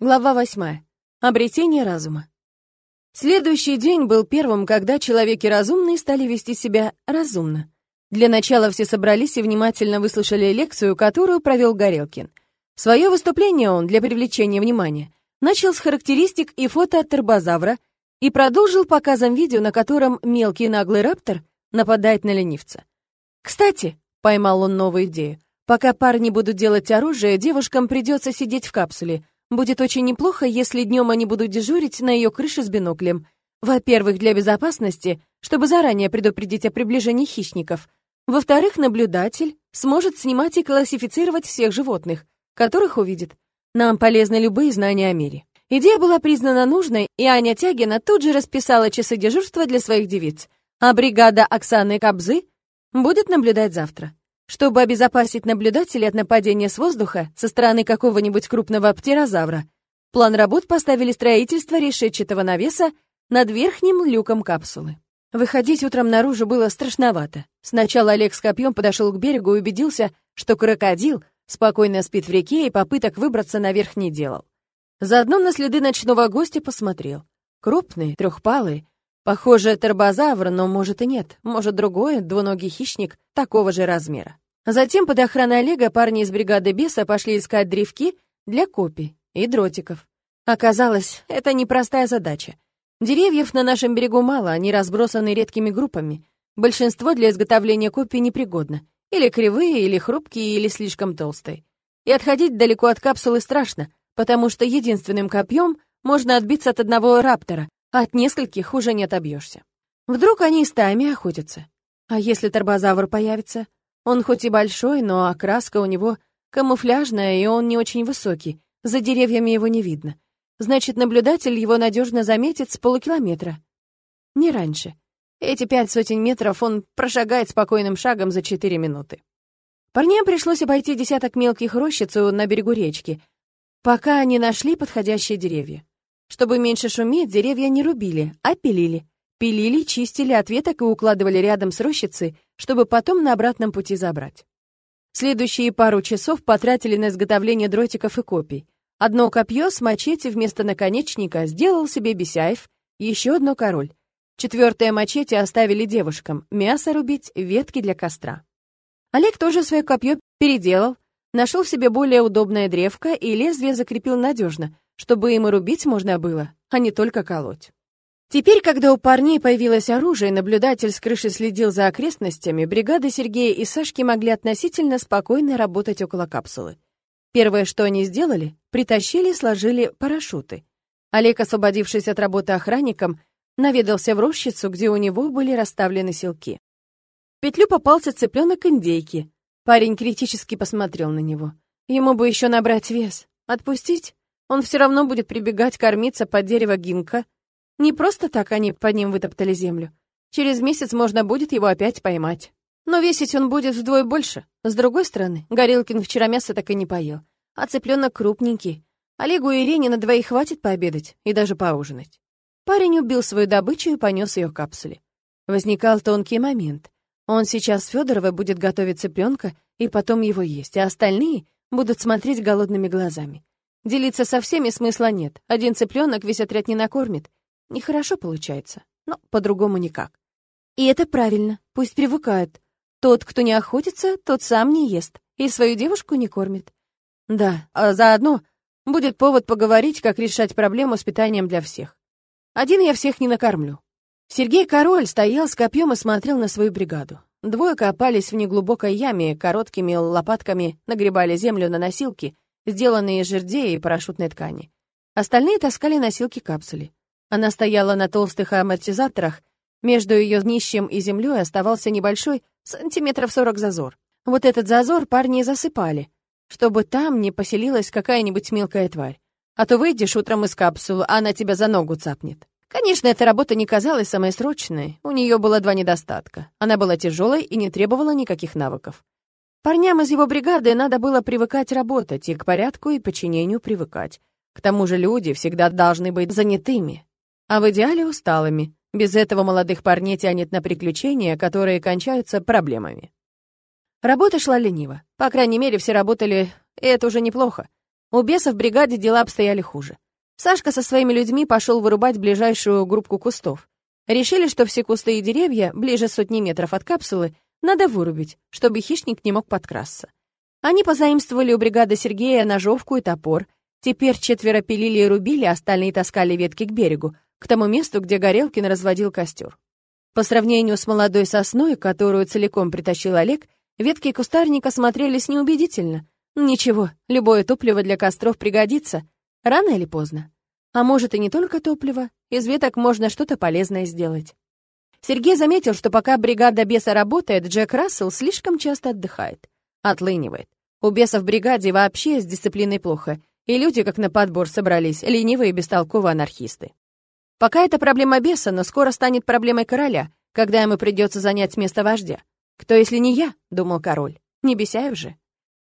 Глава 8. Обретение разума. Следующий день был первым, когда человеки разумные стали вести себя разумно. Для начала все собрались и внимательно выслушали лекцию, которую провел Горелкин. Свое выступление он, для привлечения внимания, начал с характеристик и фото от тербозавра и продолжил показом видео, на котором мелкий наглый раптор нападает на ленивца. Кстати, поймал он новую идею, пока парни будут делать оружие, девушкам придется сидеть в капсуле — Будет очень неплохо, если днем они будут дежурить на ее крыше с биноклем. Во-первых, для безопасности, чтобы заранее предупредить о приближении хищников. Во-вторых, наблюдатель сможет снимать и классифицировать всех животных, которых увидит. Нам полезны любые знания о мире. Идея была признана нужной, и Аня Тягина тут же расписала часы дежурства для своих девиц, а бригада Оксаны Кобзы будет наблюдать завтра. Чтобы обезопасить наблюдателей от нападения с воздуха со стороны какого-нибудь крупного птерозавра, план работ поставили строительство решетчатого навеса над верхним люком капсулы. Выходить утром наружу было страшновато. Сначала Олег с копьем подошел к берегу и убедился, что крокодил спокойно спит в реке и попыток выбраться наверх не делал. Заодно на следы ночного гостя посмотрел. Крупный, трехпалый, Похоже, тербозавр, но может и нет. Может, другой, двуногий хищник такого же размера. Затем под охраной Олега парни из бригады Беса пошли искать древки для копий и дротиков. Оказалось, это непростая задача. Деревьев на нашем берегу мало, они разбросаны редкими группами. Большинство для изготовления копий непригодно. Или кривые, или хрупкие, или слишком толстые. И отходить далеко от капсулы страшно, потому что единственным копьем можно отбиться от одного раптора, от нескольких уже не отобьешься. Вдруг они стаями охотятся. А если торбозавр появится? Он хоть и большой, но окраска у него камуфляжная, и он не очень высокий. За деревьями его не видно. Значит, наблюдатель его надежно заметит с полукилометра. Не раньше. Эти пять сотен метров он прошагает спокойным шагом за четыре минуты. Парням пришлось обойти десяток мелких рощиц на берегу речки, пока они нашли подходящие деревья. Чтобы меньше шуметь, деревья не рубили, а пилили. Пилили, чистили от веток и укладывали рядом с рощицей, чтобы потом на обратном пути забрать. Следующие пару часов потратили на изготовление дротиков и копий. Одно копье с мачете вместо наконечника сделал себе Бесяев, еще одно король. Четвертое мачете оставили девушкам, мясо рубить, ветки для костра. Олег тоже свое копье переделал, нашел себе более удобное древко и лезвие закрепил надежно, чтобы им и рубить можно было, а не только колоть. Теперь, когда у парней появилось оружие, наблюдатель с крыши следил за окрестностями, бригады Сергея и Сашки могли относительно спокойно работать около капсулы. Первое, что они сделали, притащили и сложили парашюты. Олег, освободившись от работы охранником, наведался в рощицу, где у него были расставлены селки. В петлю попался цыпленок индейки. Парень критически посмотрел на него. Ему бы еще набрать вес. Отпустить? Он все равно будет прибегать кормиться под дерево гинка. Не просто так они под ним вытоптали землю. Через месяц можно будет его опять поймать. Но весить он будет вдвое больше. С другой стороны, Горелкин вчера мясо так и не поел. А цыпленок крупненький. Олегу и Ирине на двоих хватит пообедать и даже поужинать. Парень убил свою добычу и понес ее в капсуле. Возникал тонкий момент. Он сейчас с Федоровой будет готовить цыпленка и потом его есть, а остальные будут смотреть голодными глазами. Делиться со всеми смысла нет. Один цыпленок весь отряд не накормит. Нехорошо получается, но по-другому никак. И это правильно, пусть привыкают. Тот, кто не охотится, тот сам не ест и свою девушку не кормит. Да, а заодно будет повод поговорить, как решать проблему с питанием для всех. Один я всех не накормлю. Сергей Король стоял с копьем и смотрел на свою бригаду. Двое копались в неглубокой яме, короткими лопатками нагребали землю на носилки — сделанные из жердей и парашютной ткани. Остальные таскали носилки капсули. Она стояла на толстых амортизаторах, между ее днищем и землей оставался небольшой, сантиметров сорок зазор. Вот этот зазор парни засыпали, чтобы там не поселилась какая-нибудь мелкая тварь. А то выйдешь утром из капсулы, а она тебя за ногу цапнет. Конечно, эта работа не казалась самой срочной, у нее было два недостатка. Она была тяжелой и не требовала никаких навыков. Парням из его бригады надо было привыкать работать и к порядку и подчинению привыкать. К тому же люди всегда должны быть занятыми, а в идеале усталыми. Без этого молодых парней тянет на приключения, которые кончаются проблемами. Работа шла лениво. По крайней мере, все работали, и это уже неплохо. У беса в бригаде дела обстояли хуже. Сашка со своими людьми пошел вырубать ближайшую группу кустов. Решили, что все кусты и деревья, ближе сотни метров от капсулы, надо вырубить, чтобы хищник не мог подкрасться. Они позаимствовали у бригады Сергея ножовку и топор. Теперь четверо пилили и рубили, остальные таскали ветки к берегу, к тому месту, где Горелкин разводил костер. По сравнению с молодой сосной, которую целиком притащил Олег, ветки кустарника смотрелись неубедительно — Ничего, любое топливо для костров пригодится, рано или поздно. А может и не только топливо, из веток можно что-то полезное сделать. Сергей заметил, что пока бригада беса работает, Джек Рассел слишком часто отдыхает, отлынивает. У беса в бригаде вообще с дисциплиной плохо, и люди, как на подбор, собрались, ленивые и бестолковые анархисты. Пока это проблема беса, но скоро станет проблемой короля, когда ему придется занять место вождя. «Кто, если не я?» — думал король. «Не бесяю же».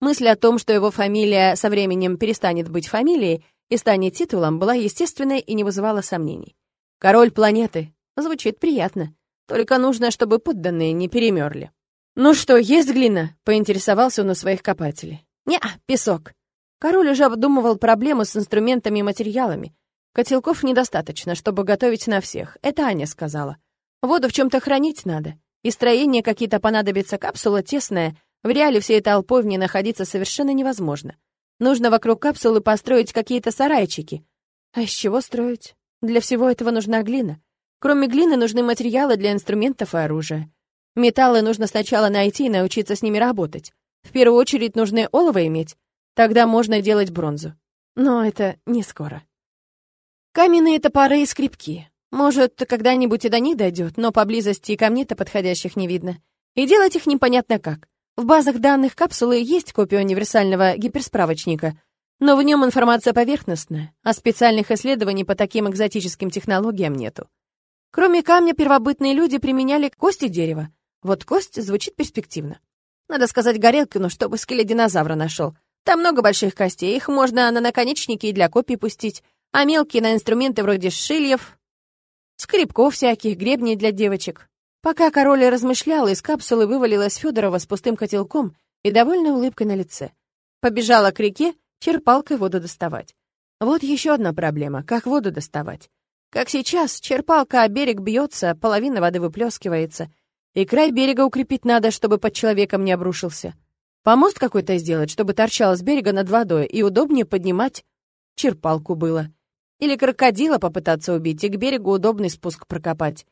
Мысль о том, что его фамилия со временем перестанет быть фамилией и станет титулом, была естественной и не вызывала сомнений. «Король планеты» звучит приятно. Только нужно, чтобы подданные не перемерли. «Ну что, есть глина?» — поинтересовался он у своих копателей. не песок». Король уже обдумывал проблему с инструментами и материалами. Котелков недостаточно, чтобы готовить на всех. Это Аня сказала. Воду в чем-то хранить надо. И строение какие-то понадобится, капсула тесная, в реале всей толпой в ней находиться совершенно невозможно. Нужно вокруг капсулы построить какие-то сарайчики. А из чего строить? Для всего этого нужна глина. Кроме глины нужны материалы для инструментов и оружия. Металлы нужно сначала найти и научиться с ними работать. В первую очередь нужны олово иметь. Тогда можно делать бронзу. Но это не скоро. Каменные топоры и скрипки. Может, когда-нибудь и до них дойдет, но поблизости и камней-то подходящих не видно. И делать их непонятно как. В базах данных капсулы есть копия универсального гиперсправочника, но в нем информация поверхностная, а специальных исследований по таким экзотическим технологиям нету. Кроме камня, первобытные люди применяли кости дерева. Вот кость звучит перспективно. Надо сказать Горелкину, чтобы скелет динозавра нашел. Там много больших костей, их можно на наконечники и для копий пустить, а мелкие на инструменты вроде шильев, скребков всяких, гребней для девочек. Пока король размышлял, из капсулы вывалилась Федорова с пустым котелком и довольной улыбкой на лице. Побежала к реке, черпалкой воду доставать. Вот еще одна проблема — как воду доставать. Как сейчас, черпалка о берег бьется, половина воды выплескивается, и край берега укрепить надо, чтобы под человеком не обрушился. Помост какой-то сделать, чтобы торчал с берега над водой, и удобнее поднимать черпалку было. Или крокодила попытаться убить, и к берегу удобный спуск прокопать.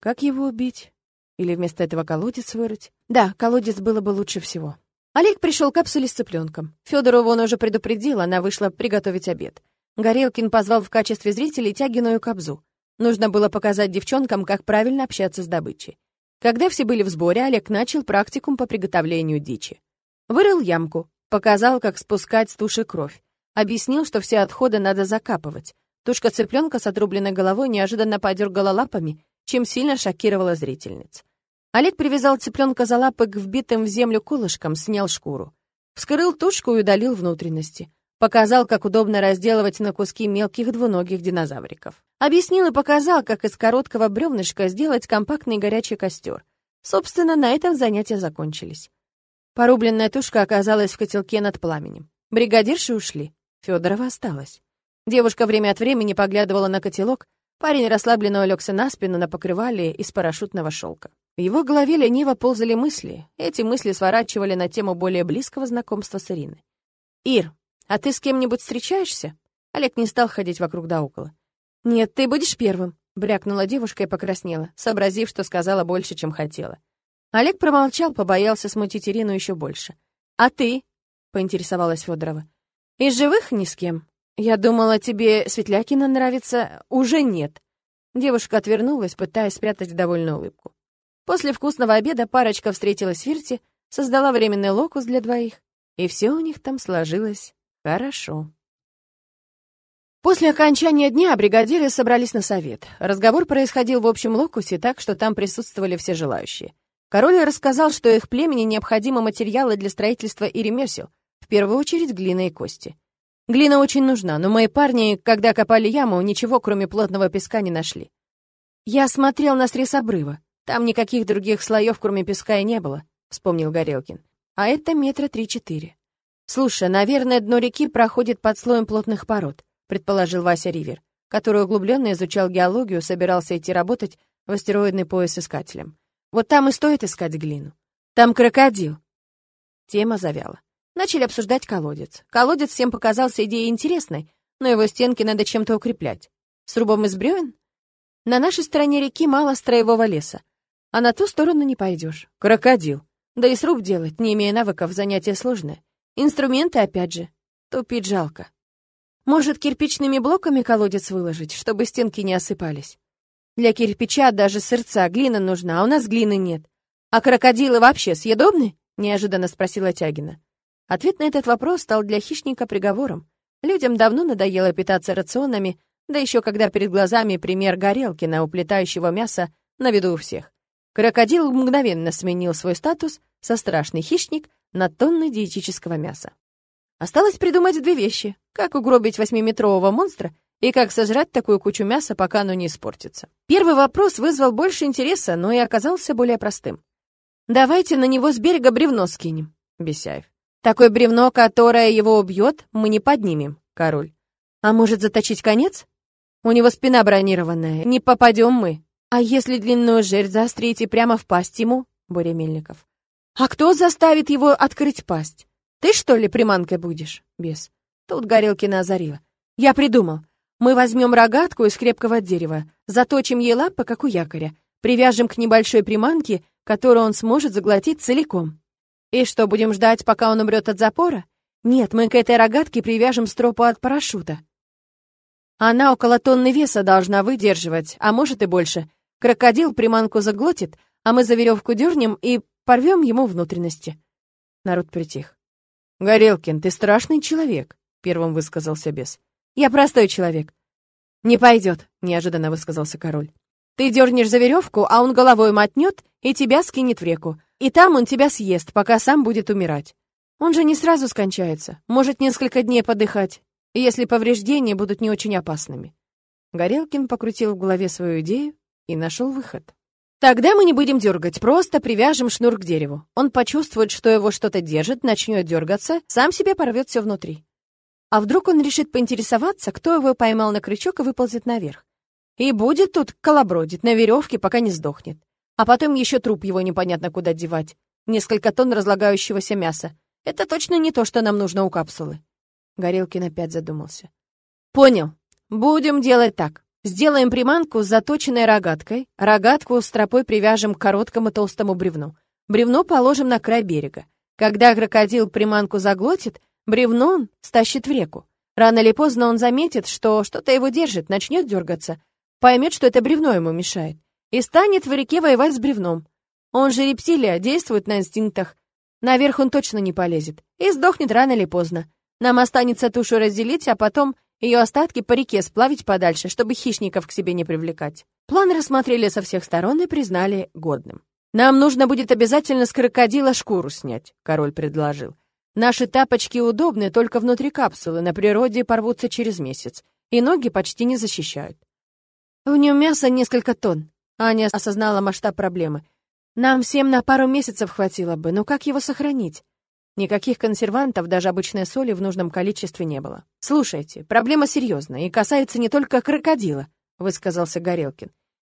Как его убить? Или вместо этого колодец вырыть? Да, колодец было бы лучше всего. Олег пришел к капсуле с цыпленком. Федорову он уже предупредил, она вышла приготовить обед. Горелкин позвал в качестве зрителей Тягину и Кобзу. Нужно было показать девчонкам, как правильно общаться с добычей. Когда все были в сборе, Олег начал практикум по приготовлению дичи. Вырыл ямку, показал, как спускать с туши кровь. Объяснил, что все отходы надо закапывать. Тушка цыпленка с отрубленной головой неожиданно подергала лапами чем сильно шокировала зрительниц. Олег привязал цыпленка за лапы к вбитым в землю колышкам, снял шкуру. Вскрыл тушку и удалил внутренности. Показал, как удобно разделывать на куски мелких двуногих динозавриков. Объяснил и показал, как из короткого бревнышка сделать компактный горячий костер. Собственно, на этом занятия закончились. Порубленная тушка оказалась в котелке над пламенем. Бригадирши ушли. Федорова осталась. Девушка время от времени поглядывала на котелок, Парень расслабленно улегся на спину на покрывале из парашютного шелка. В его голове лениво ползали мысли. Эти мысли сворачивали на тему более близкого знакомства с Ириной. «Ир, а ты с кем-нибудь встречаешься?» Олег не стал ходить вокруг да около. «Нет, ты будешь первым», — брякнула девушка и покраснела, сообразив, что сказала больше, чем хотела. Олег промолчал, побоялся смутить Ирину еще больше. «А ты?» — поинтересовалась Федорова. «Из живых ни с кем. «Я думала, тебе Светлякина нравится. Уже нет». Девушка отвернулась, пытаясь спрятать довольную улыбку. После вкусного обеда парочка встретилась в Вирте, создала временный локус для двоих, и все у них там сложилось хорошо. После окончания дня бригадиры собрались на совет. Разговор происходил в общем локусе так, что там присутствовали все желающие. Король рассказал, что их племени необходимы материалы для строительства и ремесел, в первую очередь глина и кости. Глина очень нужна, но мои парни, когда копали яму, ничего, кроме плотного песка, не нашли. Я смотрел на срез обрыва. Там никаких других слоев, кроме песка, и не было, вспомнил Горелкин. А это метра три-четыре. Слушай, наверное, дно реки проходит под слоем плотных пород, предположил Вася Ривер, который углубленно изучал геологию, собирался идти работать в астероидный пояс искателем. Вот там и стоит искать глину. Там крокодил. Тема завяла. Начали обсуждать колодец. Колодец всем показался идеей интересной, но его стенки надо чем-то укреплять. Срубом из бревен? На нашей стороне реки мало строевого леса, а на ту сторону не пойдешь. Крокодил. Да и сруб делать, не имея навыков, занятие сложное. Инструменты, опять же. Тупить жалко. Может, кирпичными блоками колодец выложить, чтобы стенки не осыпались? Для кирпича даже сырца глина нужна, а у нас глины нет. А крокодилы вообще съедобны? Неожиданно спросила Тягина. Ответ на этот вопрос стал для хищника приговором. Людям давно надоело питаться рационами, да еще когда перед глазами пример горелки на уплетающего мяса на виду у всех. Крокодил мгновенно сменил свой статус со страшный хищник на тонны диетического мяса. Осталось придумать две вещи. Как угробить восьмиметрового монстра и как сожрать такую кучу мяса, пока оно не испортится. Первый вопрос вызвал больше интереса, но и оказался более простым. «Давайте на него с берега бревно скинем», — Бесяев. «Такое бревно, которое его убьет, мы не поднимем, король. А может, заточить конец? У него спина бронированная, не попадем мы. А если длинную жердь заострить и прямо в пасть ему?» Боря Мельников. «А кто заставит его открыть пасть? Ты, что ли, приманкой будешь?» Бес. Тут Горелкина озарила. «Я придумал. Мы возьмем рогатку из крепкого дерева, заточим ей лапы, как у якоря, привяжем к небольшой приманке, которую он сможет заглотить целиком. И что, будем ждать, пока он умрет от запора? Нет, мы к этой рогатке привяжем стропу от парашюта. Она около тонны веса должна выдерживать, а может и больше. Крокодил приманку заглотит, а мы за веревку дернем и порвем ему внутренности. Народ притих. «Горелкин, ты страшный человек», — первым высказался бес. «Я простой человек». «Не пойдет», — неожиданно высказался король. «Ты дернешь за веревку, а он головой мотнет и тебя скинет в реку. И там он тебя съест, пока сам будет умирать. Он же не сразу скончается, может несколько дней подыхать, если повреждения будут не очень опасными». Горелкин покрутил в голове свою идею и нашел выход. Тогда мы не будем дергать, просто привяжем шнур к дереву. Он почувствует, что его что-то держит, начнет дергаться, сам себе порвет все внутри. А вдруг он решит поинтересоваться, кто его поймал на крючок и выползет наверх. И будет тут колобродить на веревке, пока не сдохнет. А потом еще труп его непонятно куда девать. Несколько тонн разлагающегося мяса. Это точно не то, что нам нужно у капсулы. Горелкин опять задумался. Понял. Будем делать так. Сделаем приманку с заточенной рогаткой, рогатку с тропой привяжем к короткому толстому бревну. Бревно положим на край берега. Когда крокодил приманку заглотит, бревно он стащит в реку. Рано или поздно он заметит, что что-то его держит, начнет дергаться, поймет, что это бревно ему мешает, и станет в реке воевать с бревном. Он же рептилия, действует на инстинктах. Наверх он точно не полезет и сдохнет рано или поздно. Нам останется тушу разделить, а потом ее остатки по реке сплавить подальше, чтобы хищников к себе не привлекать. План рассмотрели со всех сторон и признали годным. «Нам нужно будет обязательно с крокодила шкуру снять», — король предложил. «Наши тапочки удобны только внутри капсулы, на природе порвутся через месяц, и ноги почти не защищают». «В нем мясо несколько тонн», — Аня осознала масштаб проблемы. «Нам всем на пару месяцев хватило бы, но как его сохранить? Никаких консервантов, даже обычной соли в нужном количестве не было. «Слушайте, проблема серьезная и касается не только крокодила», — высказался Горелкин.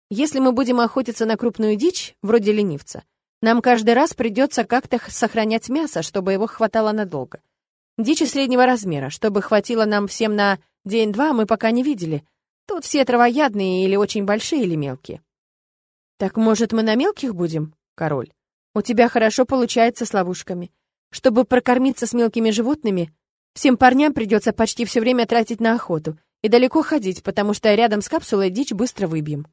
«Если мы будем охотиться на крупную дичь, вроде ленивца, нам каждый раз придется как-то сохранять мясо, чтобы его хватало надолго. Дичи среднего размера, чтобы хватило нам всем на день-два, мы пока не видели. Тут все травоядные или очень большие, или мелкие». «Так, может, мы на мелких будем, король? У тебя хорошо получается с ловушками». Чтобы прокормиться с мелкими животными, всем парням придется почти все время тратить на охоту и далеко ходить, потому что рядом с капсулой дичь быстро выбьем.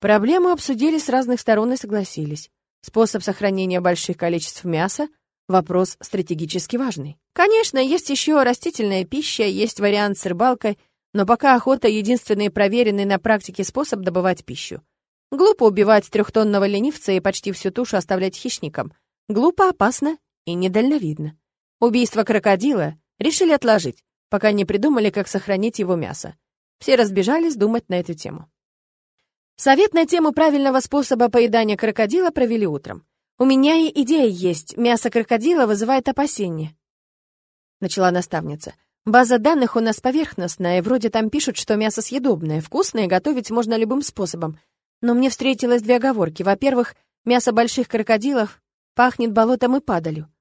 Проблему обсудили с разных сторон и согласились. Способ сохранения больших количеств мяса — вопрос стратегически важный. Конечно, есть еще растительная пища, есть вариант с рыбалкой, но пока охота — единственный проверенный на практике способ добывать пищу. Глупо убивать трехтонного ленивца и почти всю тушу оставлять хищникам. Глупо, опасно и недальновидно. Убийство крокодила решили отложить, пока не придумали, как сохранить его мясо. Все разбежались думать на эту тему. Совет на тему правильного способа поедания крокодила провели утром. У меня и идея есть. Мясо крокодила вызывает опасения. начала наставница. «База данных у нас поверхностная, и вроде там пишут, что мясо съедобное, вкусное, готовить можно любым способом. Но мне встретилось две оговорки. Во-первых, мясо больших крокодилов пахнет болотом и падалью.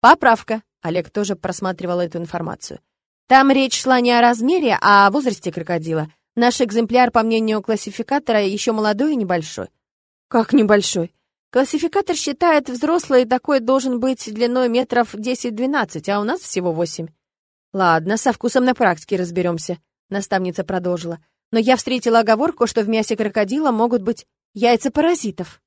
Поправка. Олег тоже просматривал эту информацию. Там речь шла не о размере, а о возрасте крокодила. Наш экземпляр, по мнению классификатора, еще молодой и небольшой. Как небольшой? Классификатор считает, взрослый такой должен быть длиной метров 10-12, а у нас всего 8. Ладно, со вкусом на практике разберемся, наставница продолжила. Но я встретила оговорку, что в мясе крокодила могут быть яйца паразитов.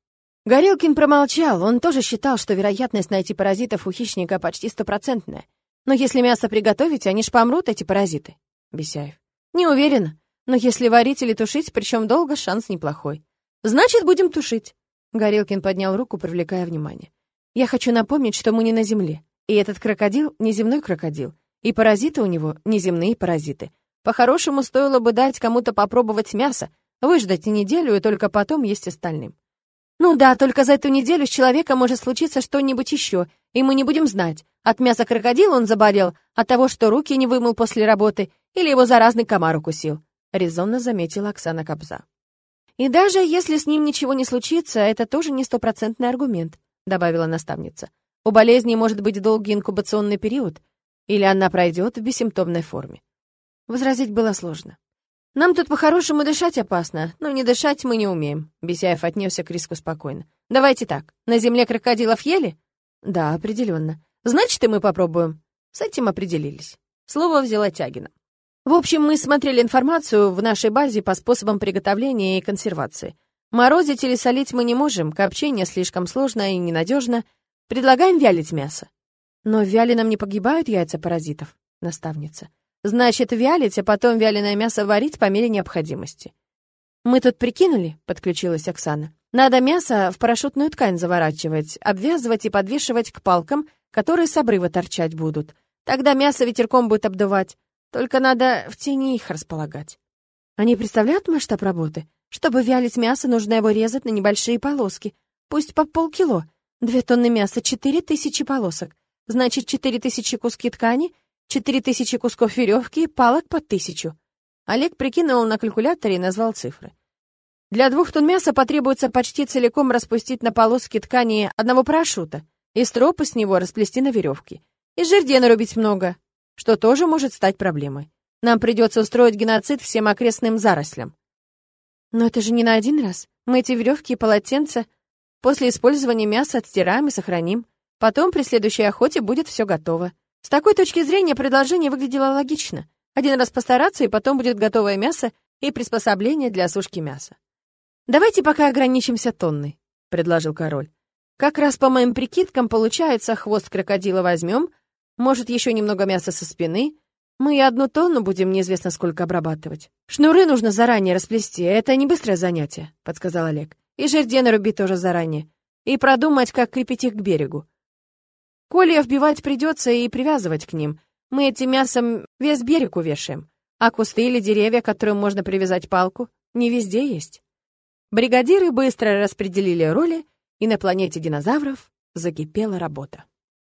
Горелкин промолчал, он тоже считал, что вероятность найти паразитов у хищника почти стопроцентная. Но если мясо приготовить, они ж помрут, эти паразиты. Бесяев. Не уверена. Но если варить или тушить, причем долго, шанс неплохой. Значит, будем тушить. Горелкин поднял руку, привлекая внимание. Я хочу напомнить, что мы не на земле. И этот крокодил — не земной крокодил. И паразиты у него — неземные паразиты. По-хорошему, стоило бы дать кому-то попробовать мясо, выждать неделю и только потом есть остальным. Ну да, только за эту неделю с человеком может случиться что-нибудь еще, и мы не будем знать, от мяса крокодила он заболел, от того, что руки не вымыл после работы, или его заразный комар укусил», — резонно заметила Оксана Кобза. «И даже если с ним ничего не случится, это тоже не стопроцентный аргумент», — добавила наставница. «У болезни может быть долгий инкубационный период, или она пройдет в бессимптомной форме». Возразить было сложно. «Нам тут по-хорошему дышать опасно, но не дышать мы не умеем», — Бесяев отнесся к риску спокойно. «Давайте так, на земле крокодилов ели?» «Да, определенно. Значит, и мы попробуем». С этим определились. Слово взяла Тягина. В общем, мы смотрели информацию в нашей базе по способам приготовления и консервации. Морозить или солить мы не можем, копчение слишком сложно и ненадежно. Предлагаем вялить мясо. Но в вяленом не погибают яйца паразитов, наставница. Значит, вялить, а потом вяленое мясо варить по мере необходимости. «Мы тут прикинули», — подключилась Оксана. «Надо мясо в парашютную ткань заворачивать, обвязывать и подвешивать к палкам, которые с обрыва торчать будут. Тогда мясо ветерком будет обдувать. Только надо в тени их располагать». Они представляют масштаб работы? Чтобы вялить мясо, нужно его резать на небольшие полоски. Пусть по полкило. Две тонны мяса — четыре тысячи полосок. Значит, четыре тысячи куски ткани Четыре тысячи кусков веревки, палок по тысячу. Олег прикинул на калькуляторе и назвал цифры. Для двух тонн мяса потребуется почти целиком распустить на полоски ткани одного парашюта и стропы с него расплести на веревке. И жердей нарубить много, что тоже может стать проблемой. Нам придется устроить геноцид всем окрестным зарослям. Но это же не на один раз. Мы эти веревки и полотенца после использования мяса отстираем и сохраним. Потом при следующей охоте будет все готово. С такой точки зрения предложение выглядело логично. Один раз постараться, и потом будет готовое мясо и приспособление для сушки мяса. «Давайте пока ограничимся тонной», — предложил король. «Как раз по моим прикидкам получается, хвост крокодила возьмем, может, еще немного мяса со спины. Мы и одну тонну будем неизвестно сколько обрабатывать. Шнуры нужно заранее расплести, это не быстрое занятие», — подсказал Олег. «И жерди нарубить тоже заранее. И продумать, как крепить их к берегу. Коли вбивать придется и привязывать к ним. Мы этим мясом весь берег увешаем. А кусты или деревья, которым можно привязать палку, не везде есть. Бригадиры быстро распределили роли, и на планете динозавров закипела работа.